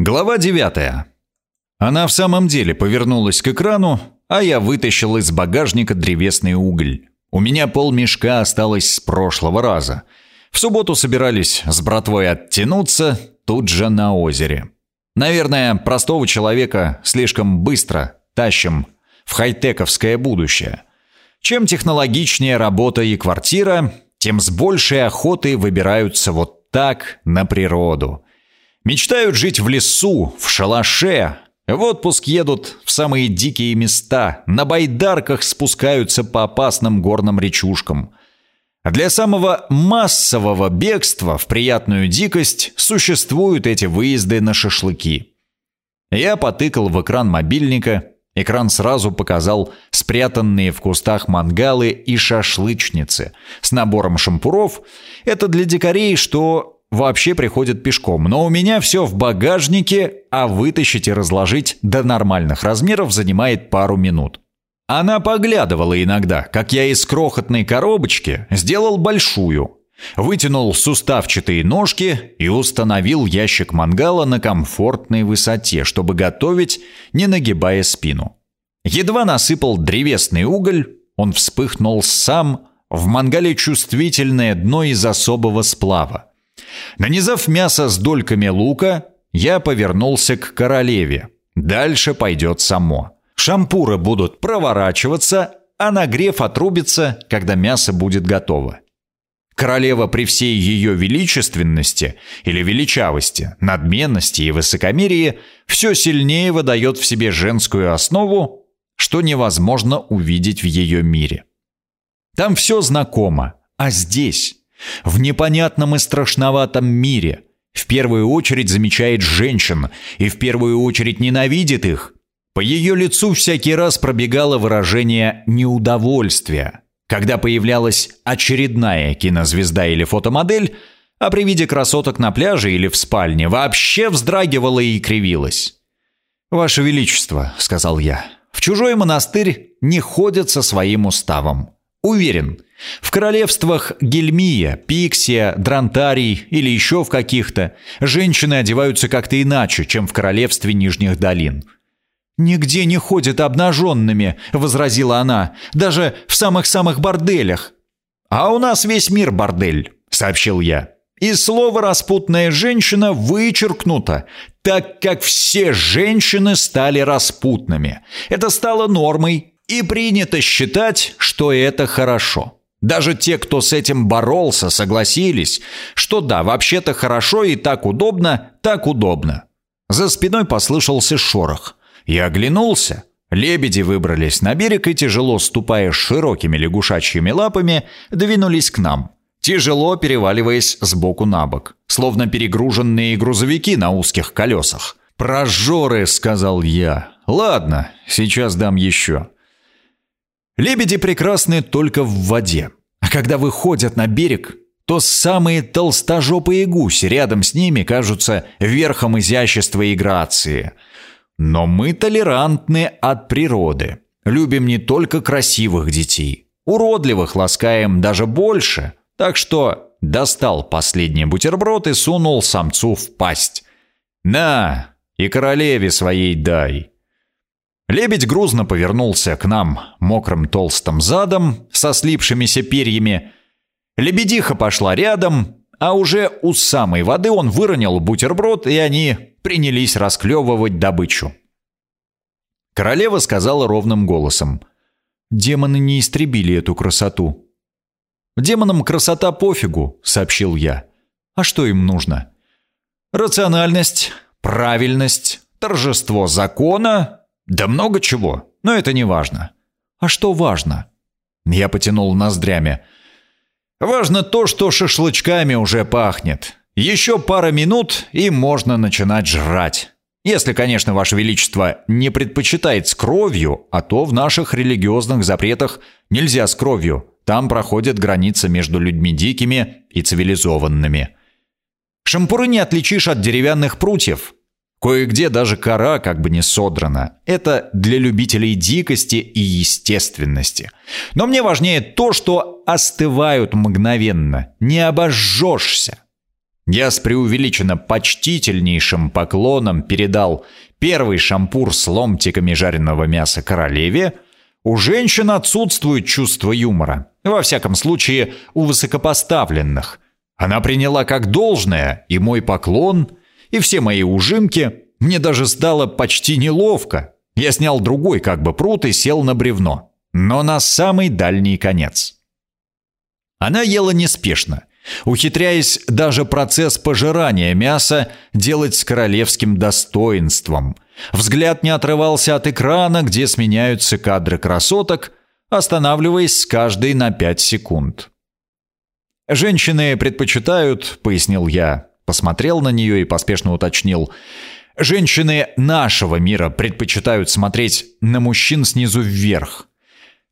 Глава 9. Она в самом деле повернулась к экрану, а я вытащил из багажника древесный уголь. У меня полмешка осталось с прошлого раза. В субботу собирались с братвой оттянуться тут же на озере. Наверное, простого человека слишком быстро тащим в хай-тековское будущее. Чем технологичнее работа и квартира, тем с большей охотой выбираются вот так на природу – Мечтают жить в лесу, в шалаше. В отпуск едут в самые дикие места, на байдарках спускаются по опасным горным речушкам. Для самого массового бегства в приятную дикость существуют эти выезды на шашлыки. Я потыкал в экран мобильника. Экран сразу показал спрятанные в кустах мангалы и шашлычницы с набором шампуров. Это для дикарей, что вообще приходят пешком, но у меня все в багажнике, а вытащить и разложить до нормальных размеров занимает пару минут. Она поглядывала иногда, как я из крохотной коробочки сделал большую, вытянул суставчатые ножки и установил ящик мангала на комфортной высоте, чтобы готовить, не нагибая спину. Едва насыпал древесный уголь, он вспыхнул сам, в мангале чувствительное дно из особого сплава. Нанизав мясо с дольками лука, я повернулся к королеве. Дальше пойдет само. Шампуры будут проворачиваться, а нагрев отрубится, когда мясо будет готово. Королева при всей ее величественности или величавости, надменности и высокомерии все сильнее выдает в себе женскую основу, что невозможно увидеть в ее мире. Там все знакомо, а здесь в непонятном и страшноватом мире в первую очередь замечает женщин и в первую очередь ненавидит их. По ее лицу всякий раз пробегало выражение неудовольствия, когда появлялась очередная кинозвезда или фотомодель, а при виде красоток на пляже или в спальне вообще вздрагивала и кривилась. «Ваше Величество», — сказал я, — «в чужой монастырь не ходят со своим уставом. Уверен, в королевствах Гельмия, Пиксия, Дрантарий или еще в каких-то женщины одеваются как-то иначе, чем в королевстве Нижних долин. «Нигде не ходят обнаженными», — возразила она, — «даже в самых-самых борделях». «А у нас весь мир бордель», — сообщил я. И слово «распутная женщина» вычеркнуто, так как все женщины стали распутными. Это стало нормой, и принято считать, что это хорошо. Даже те, кто с этим боролся, согласились, что да, вообще-то хорошо и так удобно, так удобно. За спиной послышался шорох. Я оглянулся. Лебеди выбрались на берег и, тяжело ступая широкими лягушачьими лапами, двинулись к нам, тяжело переваливаясь с боку на бок, словно перегруженные грузовики на узких колесах. «Прожоры», — сказал я. «Ладно, сейчас дам еще». Лебеди прекрасны только в воде. А когда выходят на берег, то самые толстожопые гуси рядом с ними кажутся верхом изящества и грации. Но мы толерантны от природы. Любим не только красивых детей. Уродливых ласкаем даже больше. Так что достал последний бутерброд и сунул самцу в пасть. «На, и королеве своей дай!» Лебедь грузно повернулся к нам мокрым толстым задом со слипшимися перьями. Лебедиха пошла рядом, а уже у самой воды он выронил бутерброд, и они принялись расклевывать добычу. Королева сказала ровным голосом. «Демоны не истребили эту красоту». «Демонам красота пофигу», — сообщил я. «А что им нужно?» «Рациональность, правильность, торжество закона да много чего, но это не важно. А что важно? Я потянул ноздрями. Важно то, что шашлычками уже пахнет. Еще пара минут, и можно начинать жрать. Если, конечно, Ваше Величество не предпочитает с кровью, а то в наших религиозных запретах нельзя с кровью. Там проходит граница между людьми дикими и цивилизованными. Шампуры не отличишь от деревянных прутьев. Кое-где даже кора как бы не содрана. Это для любителей дикости и естественности. Но мне важнее то, что остывают мгновенно. Не обожжешься. Я с преувеличенно почтительнейшим поклоном передал первый шампур с ломтиками жареного мяса королеве, у женщин отсутствует чувство юмора, во всяком случае у высокопоставленных. Она приняла как должное и мой поклон, и все мои ужимки. Мне даже стало почти неловко. Я снял другой как бы пруд и сел на бревно, но на самый дальний конец. Она ела неспешно, ухитряясь даже процесс пожирания мяса делать с королевским достоинством. Взгляд не отрывался от экрана, где сменяются кадры красоток, останавливаясь с каждой на пять секунд. «Женщины предпочитают», — пояснил я, посмотрел на нее и поспешно уточнил, «женщины нашего мира предпочитают смотреть на мужчин снизу вверх.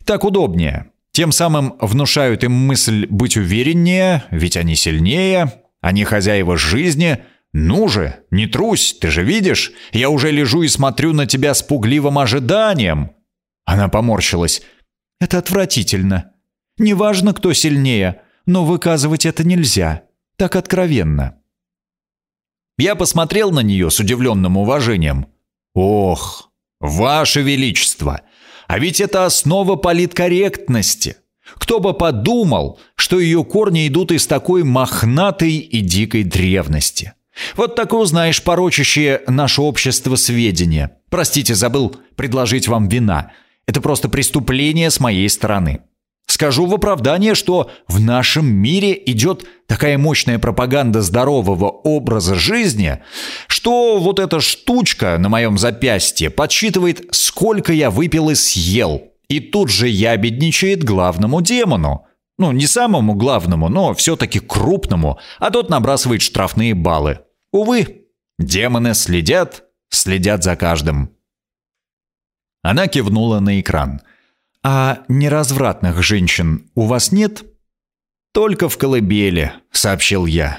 Так удобнее. Тем самым внушают им мысль быть увереннее, ведь они сильнее, они хозяева жизни. Ну же, не трусь, ты же видишь, я уже лежу и смотрю на тебя с пугливым ожиданием. Она поморщилась. Это отвратительно. Неважно, кто сильнее, но выказывать это нельзя. Так откровенно. Я посмотрел на нее с удивленным уважением. Ох, ваше величество, а ведь это основа политкорректности. Кто бы подумал, что ее корни идут из такой мохнатой и дикой древности. Вот так и узнаешь порочащее наше общество сведения. Простите, забыл предложить вам вина. Это просто преступление с моей стороны. Скажу в оправдание, что в нашем мире идет такая мощная пропаганда здорового образа жизни, что вот эта штучка на моем запястье подсчитывает, сколько я выпил и съел. И тут же ябедничает главному демону. Ну, не самому главному, но все-таки крупному, а тот набрасывает штрафные баллы. Увы, демоны следят, следят за каждым. Она кивнула на экран – «А неразвратных женщин у вас нет?» «Только в колыбели», — сообщил я.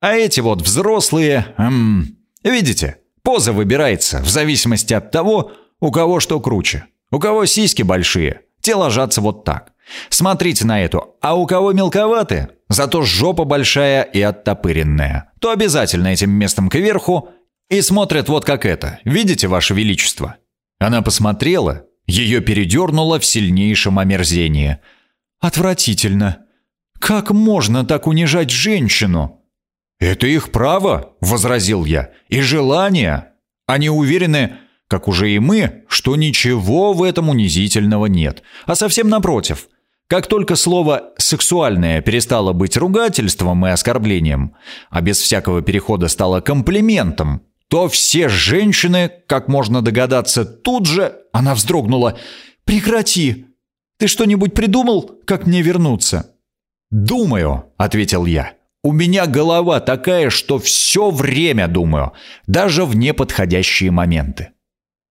«А эти вот взрослые... Эм, видите, поза выбирается в зависимости от того, у кого что круче. У кого сиськи большие, те ложатся вот так. Смотрите на эту, а у кого мелковаты, зато жопа большая и оттопыренная, то обязательно этим местом кверху и смотрят вот как это. Видите, Ваше Величество?» Она посмотрела, ее передернуло в сильнейшем омерзении. «Отвратительно! Как можно так унижать женщину?» «Это их право», — возразил я, — «и желание. Они уверены, как уже и мы, что ничего в этом унизительного нет, а совсем напротив». Как только слово «сексуальное» перестало быть ругательством и оскорблением, а без всякого перехода стало комплиментом, то все женщины, как можно догадаться, тут же она вздрогнула. «Прекрати! Ты что-нибудь придумал, как мне вернуться?» «Думаю», — ответил я. «У меня голова такая, что все время думаю, даже в неподходящие моменты».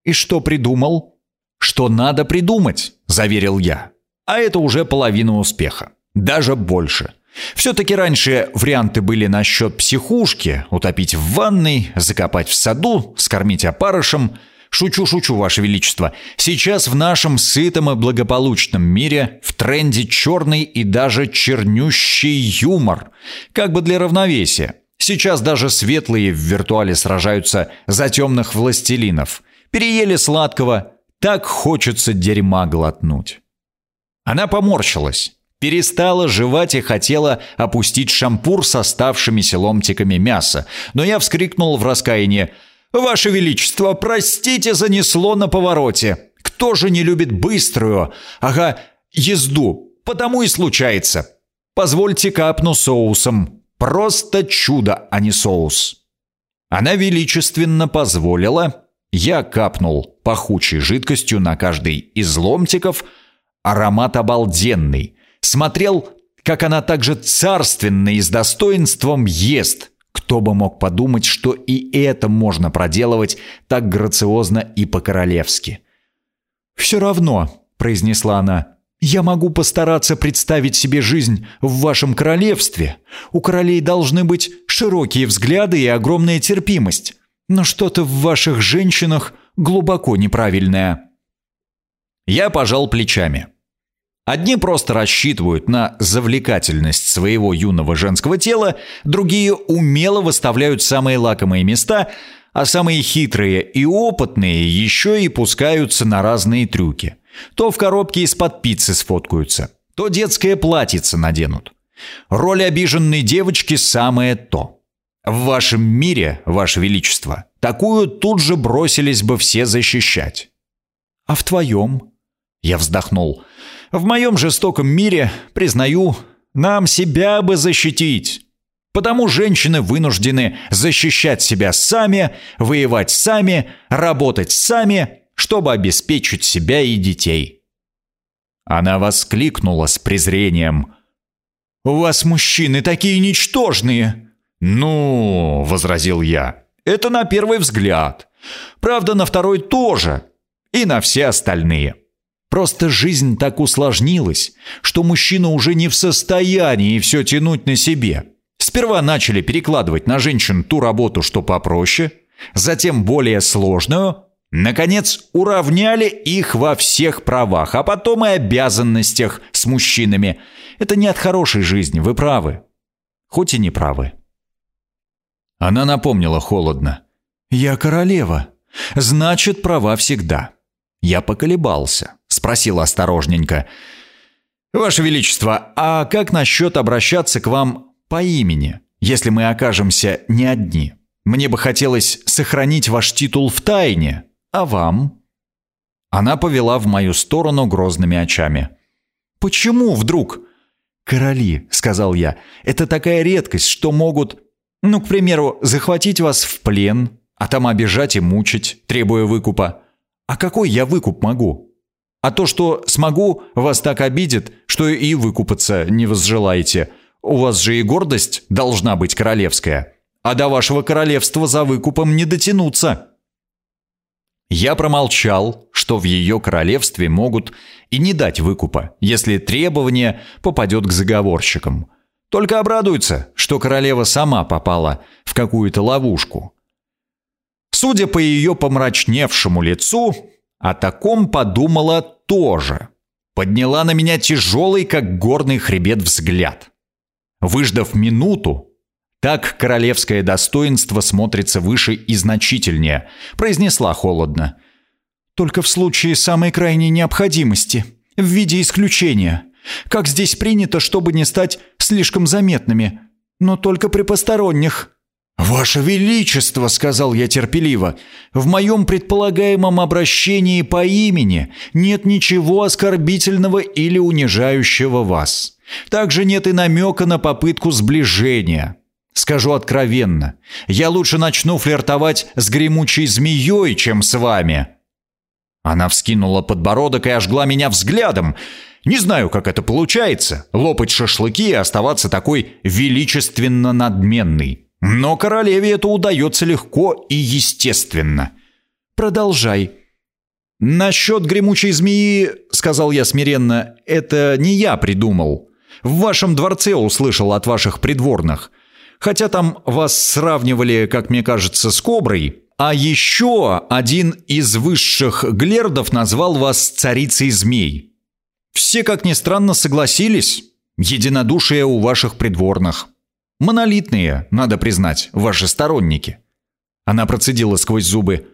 «И что придумал?» «Что надо придумать», — заверил я. А это уже половина успеха. Даже больше. Все-таки раньше варианты были насчет психушки, утопить в ванной, закопать в саду, скормить опарышем. Шучу-шучу, Ваше Величество. Сейчас в нашем сытом и благополучном мире в тренде черный и даже чернющий юмор. Как бы для равновесия. Сейчас даже светлые в виртуале сражаются за темных властелинов. Переели сладкого, так хочется дерьма глотнуть. Она поморщилась перестала жевать и хотела опустить шампур с оставшимися ломтиками мяса, но я вскрикнул в раскаянии. «Ваше Величество, простите, занесло на повороте. Кто же не любит быструю, ага, езду? Потому и случается. Позвольте капну соусом. Просто чудо, а не соус». Она величественно позволила. Я капнул пахучей жидкостью на каждый из ломтиков. Аромат обалденный смотрел, как она также царственно и с достоинством ест. Кто бы мог подумать, что и это можно проделывать так грациозно и по-королевски. «Все равно», — произнесла она, — «я могу постараться представить себе жизнь в вашем королевстве. У королей должны быть широкие взгляды и огромная терпимость. Но что-то в ваших женщинах глубоко неправильное». Я пожал плечами. Одни просто рассчитывают на завлекательность своего юного женского тела, другие умело выставляют самые лакомые места, а самые хитрые и опытные еще и пускаются на разные трюки. То в коробке из-под пиццы сфоткаются, то детское платьице наденут. Роль обиженной девочки самое то. В вашем мире, ваше величество, такую тут же бросились бы все защищать. А в твоем? Я вздохнул. В моем жестоком мире, признаю, нам себя бы защитить. Потому женщины вынуждены защищать себя сами, воевать сами, работать сами, чтобы обеспечить себя и детей. Она воскликнула с презрением. «У вас мужчины такие ничтожные!» «Ну, — возразил я, — это на первый взгляд. Правда, на второй тоже. И на все остальные. Просто жизнь так усложнилась, что мужчина уже не в состоянии все тянуть на себе. Сперва начали перекладывать на женщин ту работу, что попроще, затем более сложную, наконец уравняли их во всех правах, а потом и обязанностях с мужчинами. Это не от хорошей жизни, вы правы. Хоть и не правы. Она напомнила холодно. «Я королева. Значит, права всегда». Я поколебался. Спросил осторожненько. «Ваше Величество, а как насчет обращаться к вам по имени, если мы окажемся не одни? Мне бы хотелось сохранить ваш титул в тайне, а вам?» Она повела в мою сторону грозными очами. «Почему вдруг?» «Короли», — сказал я, — «это такая редкость, что могут, ну, к примеру, захватить вас в плен, а там обижать и мучить, требуя выкупа. А какой я выкуп могу? А то, что смогу, вас так обидит, что и выкупаться не возжелаете. У вас же и гордость должна быть королевская. А до вашего королевства за выкупом не дотянуться». Я промолчал, что в ее королевстве могут и не дать выкупа, если требование попадет к заговорщикам. Только обрадуются, что королева сама попала в какую-то ловушку. Судя по ее помрачневшему лицу, о таком подумала тоже. Подняла на меня тяжелый, как горный хребет, взгляд. Выждав минуту, так королевское достоинство смотрится выше и значительнее, произнесла холодно. Только в случае самой крайней необходимости, в виде исключения. Как здесь принято, чтобы не стать слишком заметными, но только при посторонних. «Ваше Величество», — сказал я терпеливо, — «в моем предполагаемом обращении по имени нет ничего оскорбительного или унижающего вас. Также нет и намека на попытку сближения. Скажу откровенно, я лучше начну флиртовать с гремучей змеей, чем с вами». Она вскинула подбородок и ожгла меня взглядом. Не знаю, как это получается — лопать шашлыки и оставаться такой величественно надменной. Но королеве это удается легко и естественно. Продолжай. Насчет гремучей змеи, сказал я смиренно, это не я придумал. В вашем дворце услышал от ваших придворных. Хотя там вас сравнивали, как мне кажется, с коброй, а еще один из высших глердов назвал вас царицей змей. Все, как ни странно, согласились. Единодушие у ваших придворных. Монолитные, надо признать, ваши сторонники». Она процедила сквозь зубы.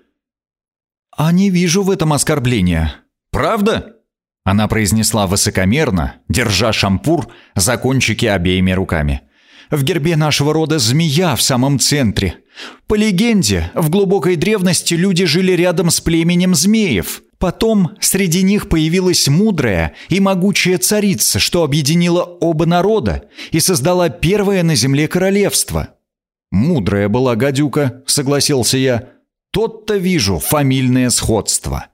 «А не вижу в этом оскорбления. Правда?» Она произнесла высокомерно, держа шампур за кончики обеими руками. «В гербе нашего рода змея в самом центре. По легенде, в глубокой древности люди жили рядом с племенем змеев. Потом среди них появилась мудрая и могучая царица, что объединила оба народа и создала первое на земле королевство. «Мудрая была гадюка», — согласился я. «Тот-то вижу фамильное сходство».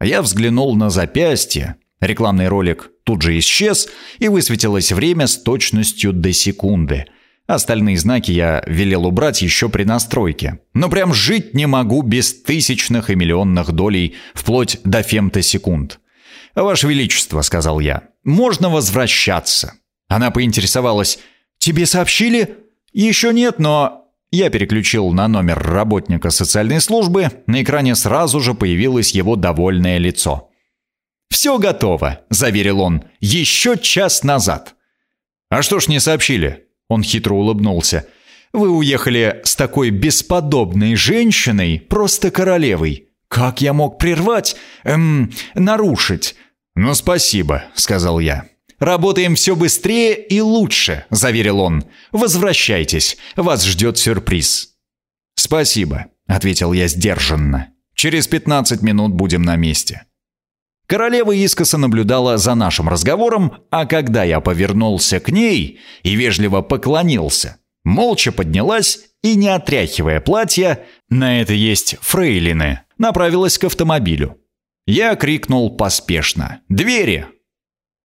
Я взглянул на запястье. Рекламный ролик тут же исчез, и высветилось время с точностью до секунды — Остальные знаки я велел убрать еще при настройке. Но прям жить не могу без тысячных и миллионных долей, вплоть до фемтосекунд. «Ваше Величество», — сказал я, — «можно возвращаться». Она поинтересовалась, «Тебе сообщили?» «Еще нет, но...» Я переключил на номер работника социальной службы, на экране сразу же появилось его довольное лицо. «Все готово», — заверил он, — «еще час назад». «А что ж не сообщили?» Он хитро улыбнулся. «Вы уехали с такой бесподобной женщиной, просто королевой. Как я мог прервать, эм, нарушить?» «Ну, спасибо», — сказал я. «Работаем все быстрее и лучше», — заверил он. «Возвращайтесь, вас ждет сюрприз». «Спасибо», — ответил я сдержанно. «Через 15 минут будем на месте». Королева искоса наблюдала за нашим разговором, а когда я повернулся к ней и вежливо поклонился, молча поднялась и, не отряхивая платья, на это есть фрейлины, направилась к автомобилю. Я крикнул поспешно «Двери!